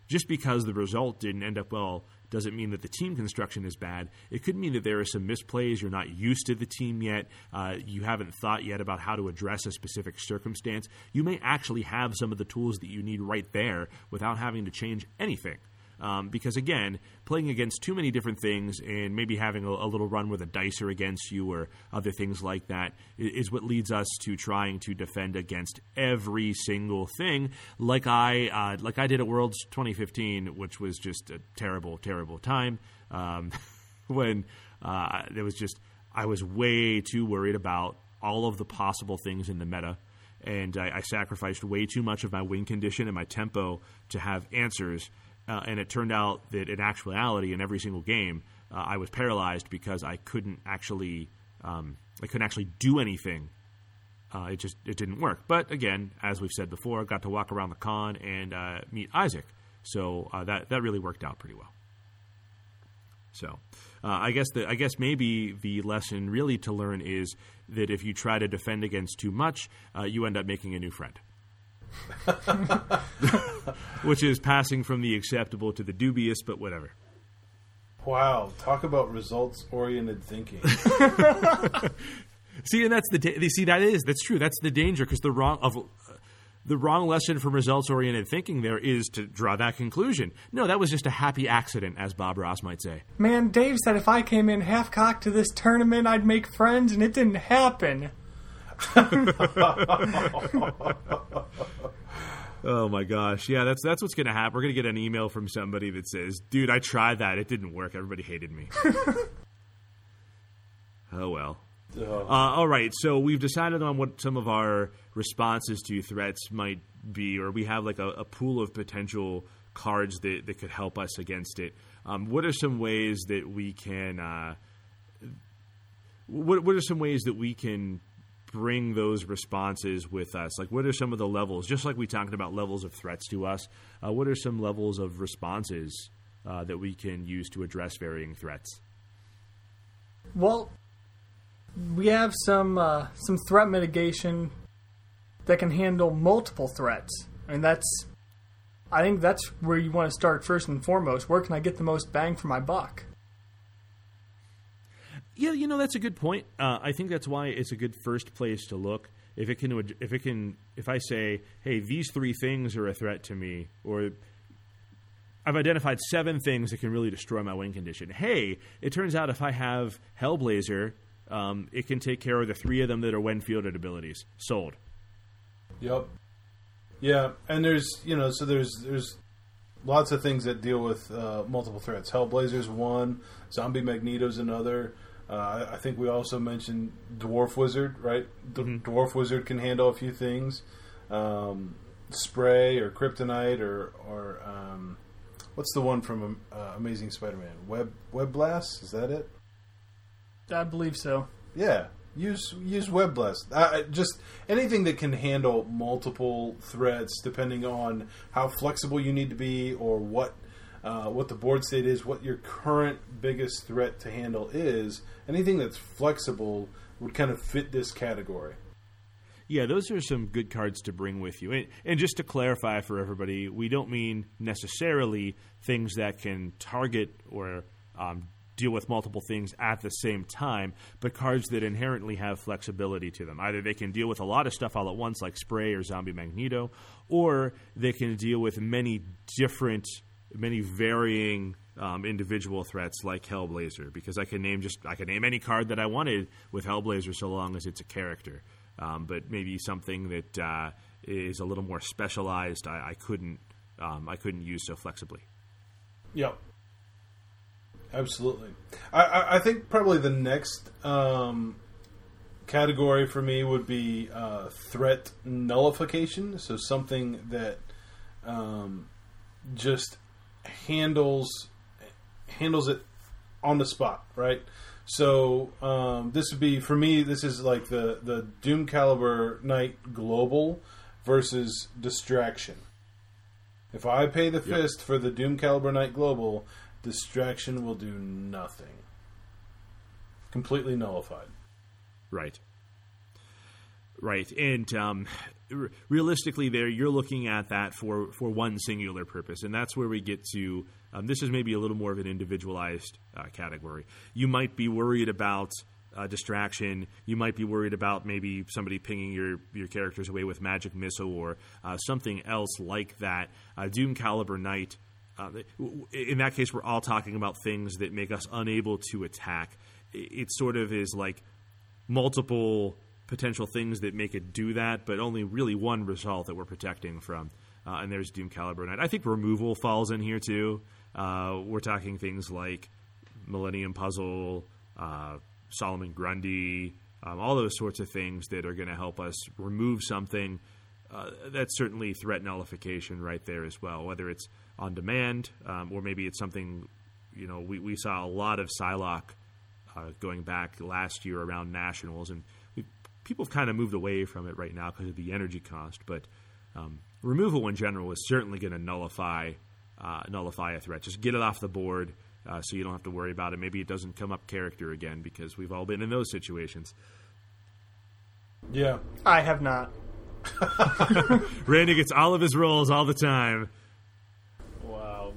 just because the result didn't end up well doesn't mean that the team construction is bad. It could mean that there are some misplays. You're not used to the team yet. Uh, you haven't thought yet about how to address a specific circumstance. You may actually have some of the tools that you need right there without having to change anything. Um, because again, playing against too many different things and maybe having a, a, little run with a dicer against you or other things like that is, what leads us to trying to defend against every single thing, like I uh, like I did at Worlds 2015, which was just a terrible, terrible time. Um, when uh, there was just I was way too worried about all of the possible things in the meta. And I, I, sacrificed way too much of my win condition and my tempo to have answers uh, and it turned out that in actuality, in every single game, uh, I was paralyzed because I couldn't actually, um, I couldn't actually do anything. Uh, it just it didn't work. But again, as we've said before, I got to walk around the con and uh, meet Isaac, so uh, that that really worked out pretty well. So, uh, I guess the I guess maybe the lesson really to learn is that if you try to defend against too much, you end up making a new friend. Which is passing from the acceptable to the dubious, but whatever. Wow, talk about results oriented thinking. see, and that's the da- see that is that's true. That's the danger because the wrong of uh, the wrong lesson from results oriented thinking there is to draw that conclusion. No, that was just a happy accident, as Bob Ross might say. Man, Dave said if I came in half cocked to this tournament, I'd make friends, and it didn't happen. oh my gosh, yeah, that's that's what's gonna happen. We're gonna get an email from somebody that says, "Dude, I tried that. It didn't work. Everybody hated me." oh well. Uh, all right, so we've decided on what some of our responses to threats might be, or we have like a, a pool of potential cards that, that could help us against it. Um, what are some ways that we can? Uh, what What are some ways that we can bring those responses with us? Like, what are some of the levels? Just like we talked about levels of threats to us, uh, what are some levels of responses uh, that we can use to address varying threats? Well, we have some uh, some threat mitigation that can handle multiple threats, and that's I think that's where you want to start first and foremost. Where can I get the most bang for my buck? Yeah, you know that's a good point. Uh, I think that's why it's a good first place to look. If it can, if it can, if I say, "Hey, these three things are a threat to me," or I've identified seven things that can really destroy my win condition. Hey, it turns out if I have Hellblazer, um, it can take care of the three of them that are when fielded abilities. Sold. Yep. Yeah, and there's you know so there's there's lots of things that deal with uh, multiple threats. Hellblazer's one, Zombie Magneto's another. Uh, I think we also mentioned Dwarf Wizard, right? The mm-hmm. Dwarf Wizard can handle a few things. Um, spray or Kryptonite or or um, what's the one from uh, Amazing Spider-Man? Web Web Blast is that it? I believe so. Yeah, use use Web Blast. Uh, just anything that can handle multiple threats, depending on how flexible you need to be or what uh, what the board state is, what your current biggest threat to handle is anything that's flexible would kind of fit this category. Yeah, those are some good cards to bring with you. And, and, just to clarify for everybody, we don't mean necessarily things that can target or um, deal with multiple things at the same time, but cards that inherently have flexibility to them. Either they can deal with a lot of stuff all at once, like Spray or Zombie Magneto, or they can deal with many different, many varying um, individual threats like Hellblazer because I can name just I can name any card that I wanted with Hellblazer so long as it's a character. Um, but maybe something that uh, is a little more specialized, I, I couldn't um, I couldn't use so flexibly. Yep, absolutely. I, I, think probably the next um, category for me would be uh, threat nullification. So something that um, just handles handles it on the spot, right? So um, this would be for me. This is like the the Doom Caliber Knight Global versus Distraction. If I pay the yep. fist for the Doom Caliber Knight Global, Distraction will do nothing. Completely nullified. Right. Right, and um, realistically, there you're looking at that for for one singular purpose, and that's where we get to. Um, this is maybe a little more of an individualized uh, category. You might be worried about uh, distraction. You might be worried about maybe somebody pinging your your characters away with magic missile or uh, something else like that. Uh, Doom Caliber Knight. Uh, in that case, we're all talking about things that make us unable to attack. It, it sort of is like multiple potential things that make it do that, but only really one result that we're protecting from. Uh, and there's Doom Caliber Knight. I think removal falls in here too. Uh, we're talking things like Millennium Puzzle, uh, Solomon Grundy, um, all those sorts of things that are going to help us remove something. Uh, that's certainly threat nullification right there as well, whether it's on demand um, or maybe it's something, you know, we, we saw a lot of Psylocke uh, going back last year around nationals, and people have kind of moved away from it right now because of the energy cost. But um, removal in general is certainly going to nullify uh, nullify a threat. Just get it off the board. Uh, so you don't have to worry about it. Maybe it doesn't come up character again because we've all been in those situations. Yeah, I have not. Randy gets all of his rolls all the time. Wow.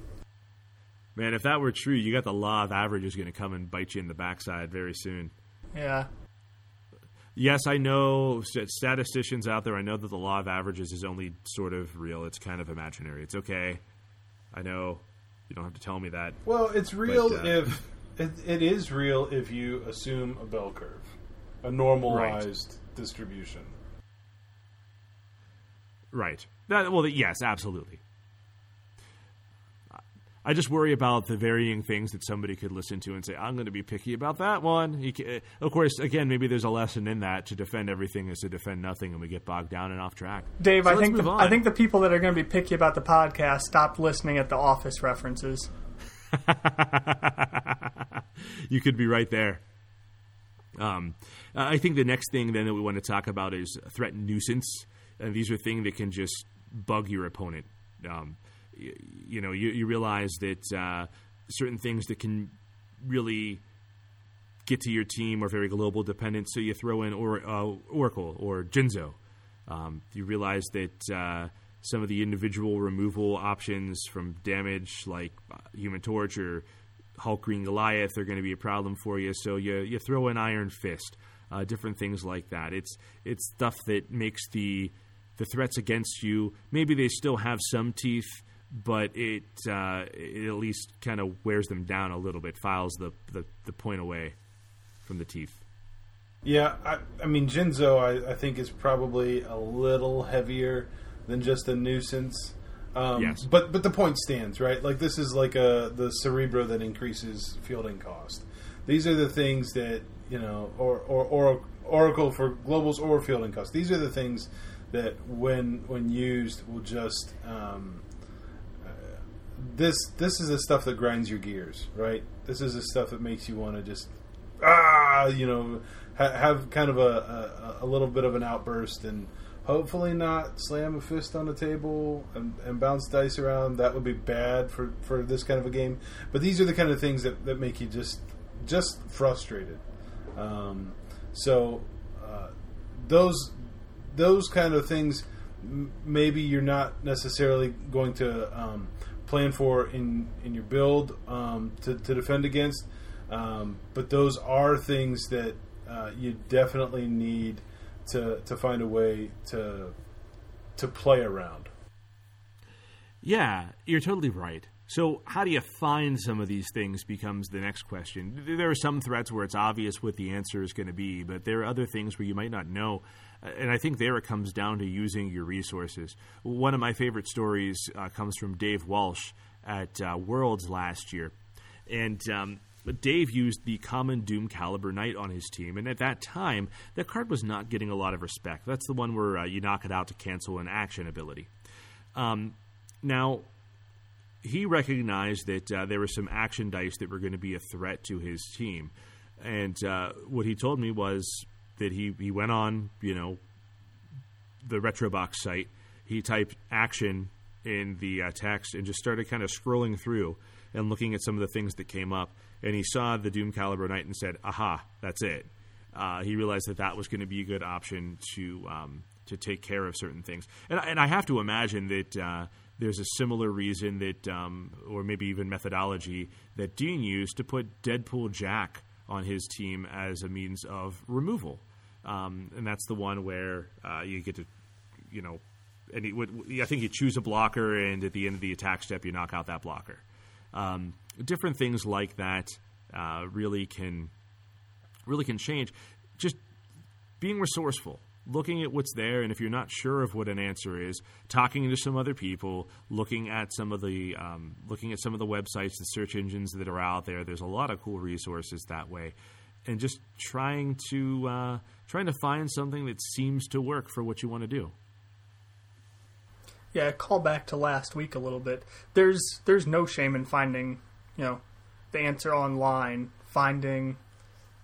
Man, if that were true, you got the law of averages going to come and bite you in the backside very soon. Yeah. Yes, I know statisticians out there. I know that the law of averages is only sort of real. It's kind of imaginary. It's okay. I know you don't have to tell me that. Well, it's real But, uh, if it, it is real if you assume a bell curve, a normalized distribution. Right. That, well, yes, absolutely. I just worry about the varying things that somebody could listen to and say, "I'm going to be picky about that one." You ca of course, again, maybe there's a lesson in that to defend everything is to defend nothing, and we get bogged down and off track. Dave, So I think the, on. I think the people that are going to be picky about the podcast stopped listening at the office references. you could be right there. Um, I think the next thing then that we want to talk about is threat and nuisance, and these are things that can just bug your opponent. Um, you, you know, you, you realize that uh, certain things that can really get to your team are very global dependent. So you throw in or, uh, Oracle or Jinzo. Um, you realize that uh, some of the individual removal options from damage, like uh, Human Torch or Hulk Green Goliath, are going to be a problem for you. So you you throw in Iron Fist, uh, different things like that. It's it's stuff that makes the the threats against you. Maybe they still have some teeth, but it uh, it at least kind of wears them down a little bit, files the, the, the point away from the teeth. Yeah, I, I mean Jinzo, I, I think is probably a little heavier than just a nuisance. Um, Yes. but but the point stands, right? Like this is like a the Cerebro that increases fielding cost. These are the things that you know, or or, or Oracle for globals or fielding cost. These are the things that when when used will just um, this this is the stuff that grinds your gears, right? This is the stuff that makes you want to just ah, you know, ha- have kind of a, a, a little bit of an outburst and hopefully not slam a fist on the table and, and bounce dice around. That would be bad for, for this kind of a game. But these are the kind of things that, that make you just just frustrated. Um, so uh, those those kind of things maybe you're not necessarily going to um, plan for in in your build um, to, to defend against um, but those are things that uh, you definitely need to to find a way to to play around Yeah, you're totally right. So, how do you find some of these things becomes the next question. There are some threats where it's obvious what the answer is going to be, but there are other things where you might not know. And I think there it comes down to using your resources. One of my favorite stories uh, comes from Dave Walsh at uh, Worlds last year. And um, Dave used the common Doom Caliber Knight on his team, and at that time, that card was not getting a lot of respect. That's the one where uh, you knock it out to cancel an action ability. Um, now, he recognized that uh, there were some action dice that were going to be a threat to his team, and uh, what he told me was that he he went on, you know, the Retrobox site. He typed action in the uh, text and just started kind of scrolling through and looking at some of the things that came up. And he saw the Doom Caliber Knight and said, "Aha, that's it." Uh, he realized that that was going to be a good option to um, to take care of certain things. And, and I have to imagine that uh, there's a similar reason that, um, or maybe even methodology that Dean used to put Deadpool Jack on his team as a means of removal. Um, and that's the one where uh, you get to, you know, and he would, I think you choose a blocker, and at the end of the attack step, you knock out that blocker. Um, different things like that uh, really can really can change. Just being resourceful, looking at what's there, and if you're not sure of what an answer is, talking to some other people, looking at some of the um, looking at some of the websites, the search engines that are out there. There's a lot of cool resources that way, and just trying to uh, trying to find something that seems to work for what you want to do. Yeah, call back to last week a little bit. There's there's no shame in finding, you know, the answer online, finding,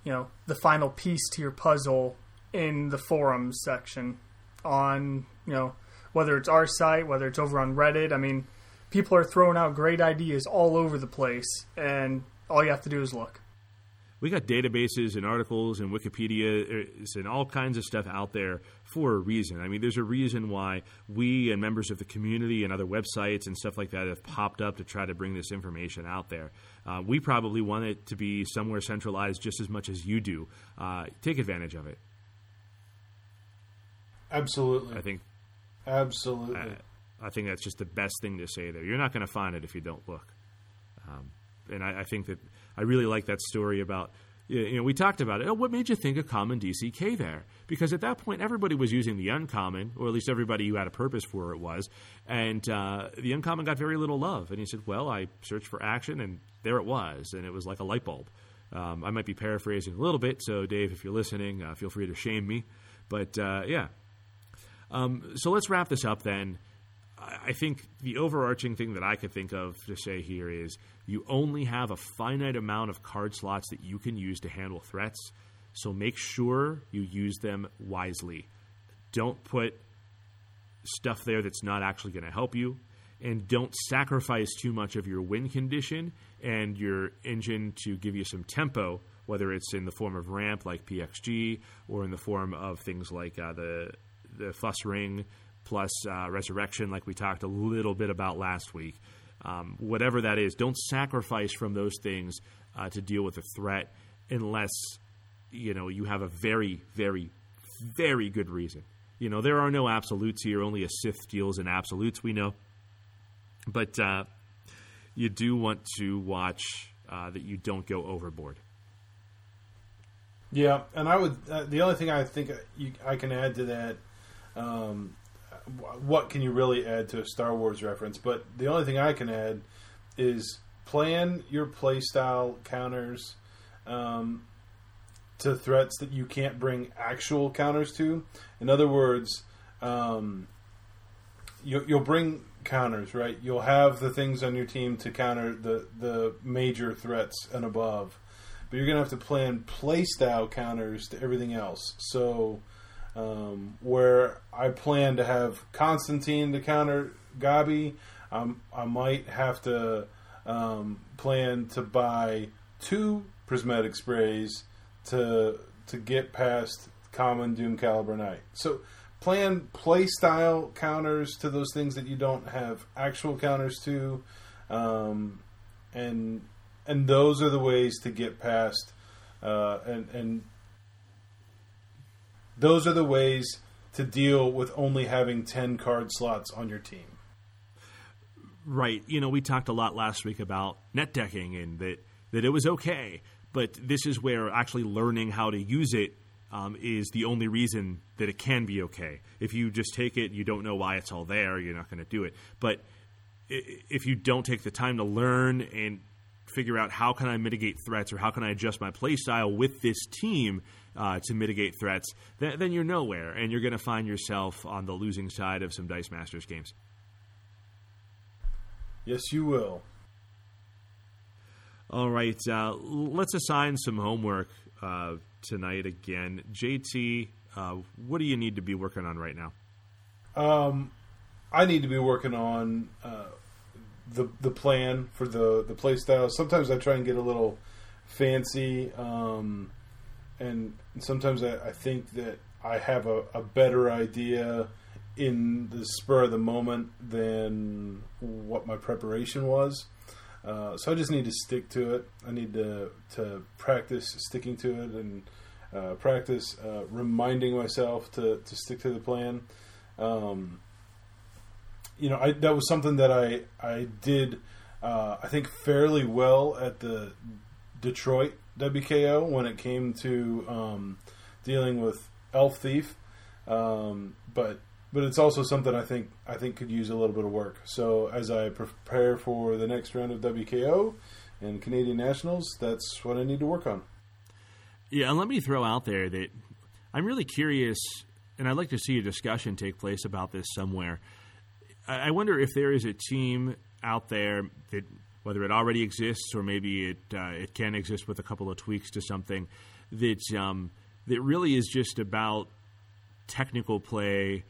you know, the final piece to your puzzle in the forums section on, you know, whether it's our site, whether it's over on Reddit. I mean, people are throwing out great ideas all over the place and all you have to do is look we got databases and articles and Wikipedia and all kinds of stuff out there for a reason. I mean, there's a reason why we and members of the community and other websites and stuff like that have popped up to try to bring this information out there. Uh, we probably want it to be somewhere centralized just as much as you do. Uh, take advantage of it. Absolutely. I think. Absolutely. I, I think that's just the best thing to say there. You're not going to find it if you don't look. Um, and I, I think that I really like that story about you know, we talked about it. Oh, what made you think of common DCK there? Because at that point, everybody was using the uncommon, or at least everybody who had a purpose for it was. And uh, the uncommon got very little love. And he said, Well, I searched for action, and there it was. And it was like a light bulb. Um, I might be paraphrasing a little bit, so Dave, if you're listening, uh, feel free to shame me. But uh, yeah. Um, so let's wrap this up then. I think the overarching thing that I could think of to say here is you only have a finite amount of card slots that you can use to handle threats. So make sure you use them wisely. Don't put stuff there that's not actually going to help you. And don't sacrifice too much of your win condition and your engine to give you some tempo, whether it's in the form of ramp like PXG or in the form of things like uh, the the fuss ring plus uh, resurrection, like we talked a little bit about last week. Um, whatever that is, don't sacrifice from those things uh, to deal with a threat unless you know you have a very, very, very good reason. You know there are no absolutes here. Only a Sith deals in absolutes. We know, but uh, you do want to watch uh, that you don't go overboard. Yeah, and I would. Uh, the only thing I think you, I can add to that um, what can you really add to a Star Wars reference? But the only thing I can add is plan your playstyle counters um, to threats that you can't bring actual counters to. In other words, um, you, you'll bring counters, right? You'll have the things on your team to counter the the major threats and above, but you're gonna have to plan playstyle counters to everything else. So um, where I plan to have Constantine to counter Gabi. Um, I might have to um, plan to buy two prismatic sprays to to get past common Doom Caliber Knight. So plan play style counters to those things that you don't have actual counters to, um, and and those are the ways to get past uh, and and those are the ways to deal with only having 10 card slots on your team. Right. You know, we talked a lot last week about net decking and that, that it was okay, but this is where actually learning how to use it um, is the only reason that it can be okay. If you just take it, you don't know why it's all there, you're not going to do it. But if you don't take the time to learn and figure out how can I mitigate threats or how can I adjust my play style with this team, uh, to mitigate threats, th- then you're nowhere, and you're going to find yourself on the losing side of some Dice Masters games. Yes, you will. All right, uh, let's assign some homework uh, tonight again. JT, uh, what do you need to be working on right now? Um, I need to be working on uh, the the plan for the the play style. Sometimes I try and get a little fancy. Um, and sometimes I, I, think that I have a, a better idea in the spur of the moment than what my preparation was. Uh, so I just need to stick to it. I need to to practice sticking to it and uh, practice uh, reminding myself to, to stick to the plan. Um, you know, I, that was something that I I did uh, I think fairly well at the Detroit WKO when it came to um, dealing with Elf Thief, um, but but it's also something I think I think could use a little bit of work. So as I prepare for the next round of WKO and Canadian Nationals, that's what I need to work on. Yeah, and let me throw out there that I'm really curious, and I'd like to see a discussion take place about this somewhere. I wonder if there is a team out there that whether it already exists or maybe it uh, it can exist with a couple of tweaks to something that um, that really is just about technical play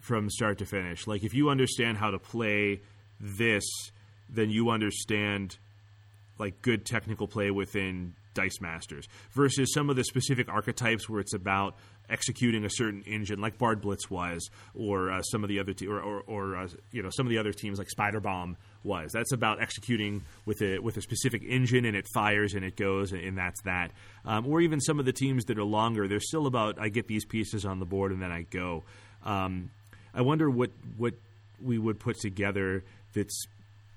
from start to finish. Like if you understand how to play this, then you understand like good technical play within Dice Masters versus some of the specific archetypes where it's about executing a certain engine, like Bard Blitz was, or uh, some of the other te- or, or, or uh, you know some of the other teams like Spider Bomb was. That's about executing with a with a specific engine and it fires and it goes and that's that. Um, or even some of the teams that are longer, they're still about I get these pieces on the board and then I go. Um, I wonder what what we would put together that's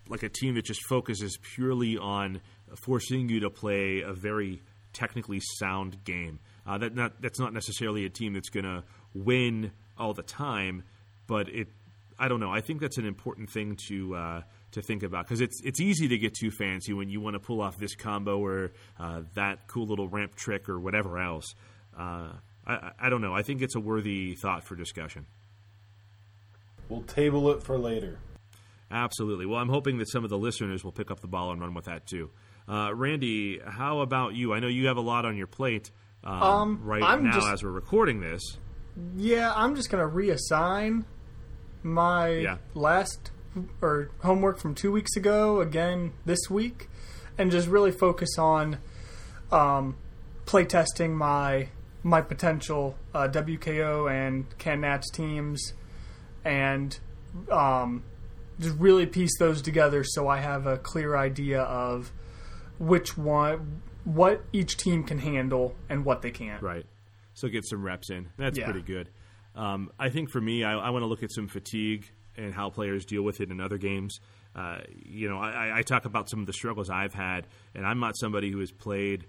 like a team that just focuses purely on forcing you to play a very technically sound game. Uh, that not that's not necessarily a team that's going to win all the time, but it. I don't know. I think that's an important thing to uh, to think about because it's it's easy to get too fancy when you want to pull off this combo or uh, that cool little ramp trick or whatever else. Uh, I, I don't know. I think it's a worthy thought for discussion. We'll table it for later. Absolutely. Well, I'm hoping that some of the listeners will pick up the ball and run with that too. Uh, Randy, how about you? I know you have a lot on your plate um, um, right I'm now just, as we're recording this. Yeah, I'm just going to reassign my yeah. last or homework from two weeks ago again this week, and just really focus on um, playtesting my my potential uh, WKO and CanNats teams, and um, just really piece those together so I have a clear idea of which one, what each team can handle and what they can't. Right. So get some reps in. That's yeah. pretty good. Um, I think for me, I, I want to look at some fatigue and how players deal with it in other games. Uh, you know, I, I, talk about some of the struggles I've had, and I'm not somebody who has played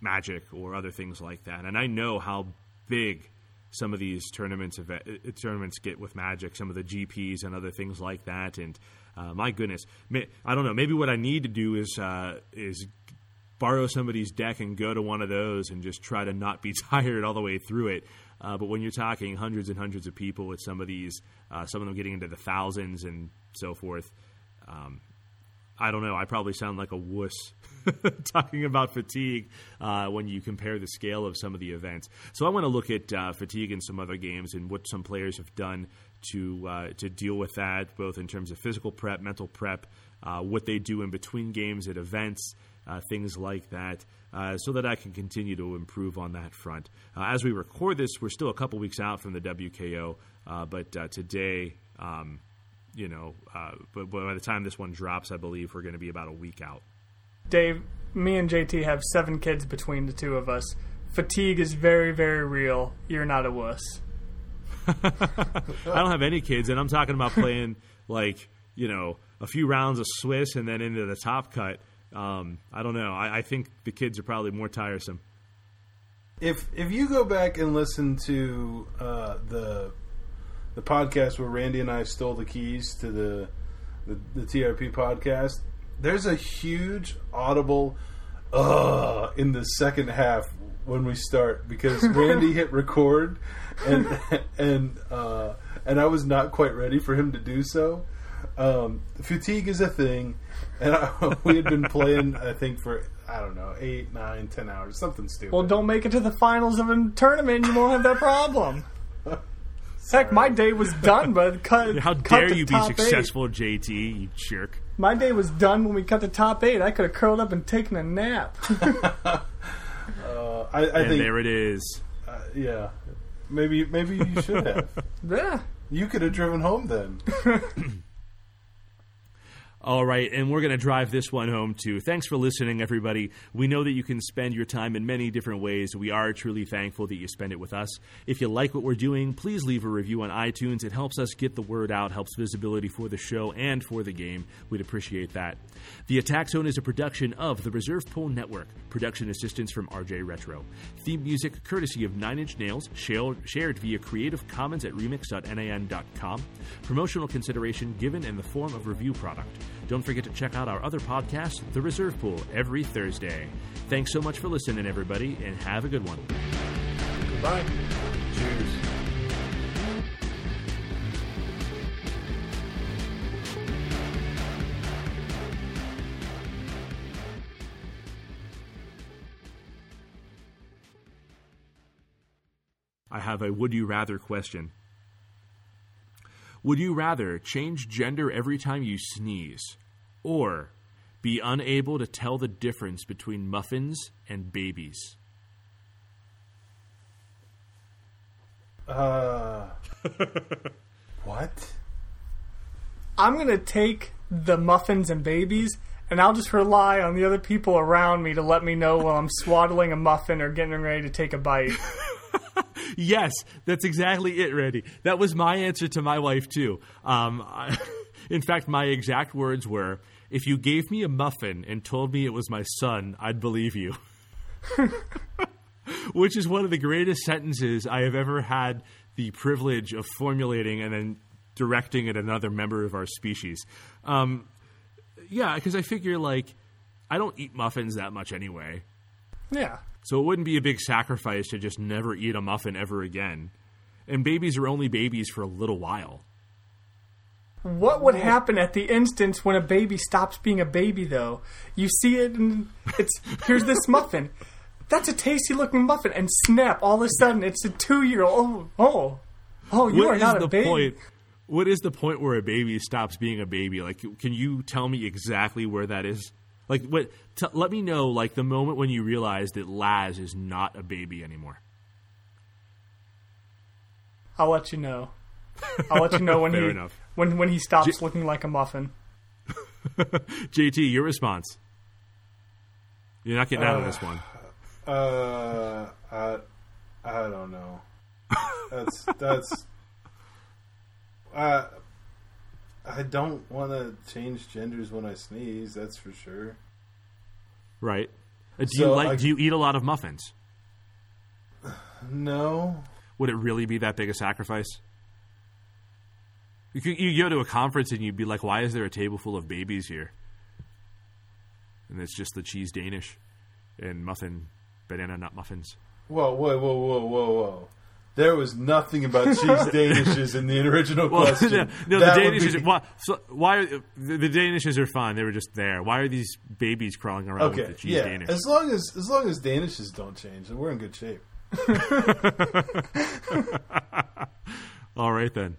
Magic or other things like that, and I know how big some of these tournaments event, uh, tournaments get with Magic, some of the GPs and other things like that, and uh, my goodness, I don't know. Maybe what I need to do is uh, is borrow somebody's deck and go to one of those and just try to not be tired all the way through it. Uh, but when you're talking hundreds and hundreds of people with some of these, uh, some of them getting into the thousands and so forth, um, I don't know. I probably sound like a wuss talking about fatigue uh, when you compare the scale of some of the events. So I want to look at uh, fatigue in some other games and what some players have done to uh, to deal with that, both in terms of physical prep, mental prep, uh, what they do in between games at events, things like that, uh, so that I can continue to improve on that front. Uh, as we record this, we're still a couple weeks out from the WKO, uh, but today. Um, you know, but by the time this one drops, I believe we're going to be about a week out. Dave, me and JT have seven kids between the two of us. Fatigue is very, very real. You're not a wuss. I don't have any kids, and I'm talking about playing like you know a few rounds of Swiss and then into the top cut. Um, I don't know. I, I, think the kids are probably more tiresome. If if you go back and listen to uh, the the podcast where Randy and I stole the keys to the the, the TRP podcast, there's a huge audible uh in the second half when we start because Randy hit record and and uh, and I was not quite ready for him to do so. Um, fatigue is a thing, and I, we had been playing I think for I don't know eight, nine, ten hours, something stupid. Well, don't make it to the finals of a tournament, you won't have that problem. Heck, my day was done by the cut. How cut dare you be successful, eight. JT? You jerk. My day was done when we cut the top eight. I could have curled up and taken a nap. uh, I, I and think there it is. Uh, yeah, maybe maybe you should have. Yeah. You could have driven home then. All right, and we're going to drive this one home too. Thanks for listening, everybody. We know that you can spend your time in many different ways. We are truly thankful that you spend it with us. If you like what we're doing, please leave a review on iTunes. It helps us get the word out, helps visibility for the show and for the game. We'd appreciate that. The Attack Zone is a production of the Reserve Pool Network. Production assistance from RJ Retro. Theme music courtesy of Nine Inch Nails, shared via Creative Commons at remix.nin.com. Promotional consideration given in the form of review product. Don't forget to check out our other podcast, The Reserve Pool, every Thursday. Thanks so much for listening, everybody, and have a good one. Goodbye. Cheers. I have a would you rather question. Would you rather change gender every time you sneeze or be unable to tell the difference between muffins and babies? Uh, what? I'm going to take the muffins and babies, and I'll just rely on the other people around me to let me know while I'm swaddling a muffin or getting ready to take a bite. Yes, that's exactly it, Randy. That was my answer to my wife, too. Um, I, in fact, my exact words were if you gave me a muffin and told me it was my son, I'd believe you. Which is one of the greatest sentences I have ever had the privilege of formulating and then directing at another member of our species. Um, yeah, because I figure, like, I don't eat muffins that much anyway. Yeah. So it wouldn't be a big sacrifice to just never eat a muffin ever again. And babies are only babies for a little while. What would happen at the instance when a baby stops being a baby, though? You see it, and it's here's this muffin. That's a tasty looking muffin, and snap! All of a sudden, it's a two year old. Oh, oh, oh! You What are not the a baby. point? What is the point where a baby stops being a baby? Like, can you tell me exactly where that is? Like, what? T- let me know. Like the moment when you realize that Laz is not a baby anymore. I'll let you know. I'll let you know when Fair he enough. when when he stops J- looking like a muffin. JT, your response. You're not getting out of this one. Uh, I, I don't know. That's that's. I, I don't want to change genders when I sneeze. That's for sure. Right? Uh, do So, you like? I- do you eat a lot of muffins? No, Would it really be that big a sacrifice? You, could, you go to a conference and you'd be like, "Why is there a table full of babies here?" And it's just the cheese Danish and muffin banana nut muffins. whoa, whoa, whoa, whoa, whoa, whoa. There was nothing about cheese danishes in the original Well, question. no, no the Danishes. be- Why, so why are, the, the Danishes are fine? They were just there. Why are these babies crawling around with Okay, the cheese yeah. Danish? As long as as long as danishes don't change, then we're in good shape. All right then.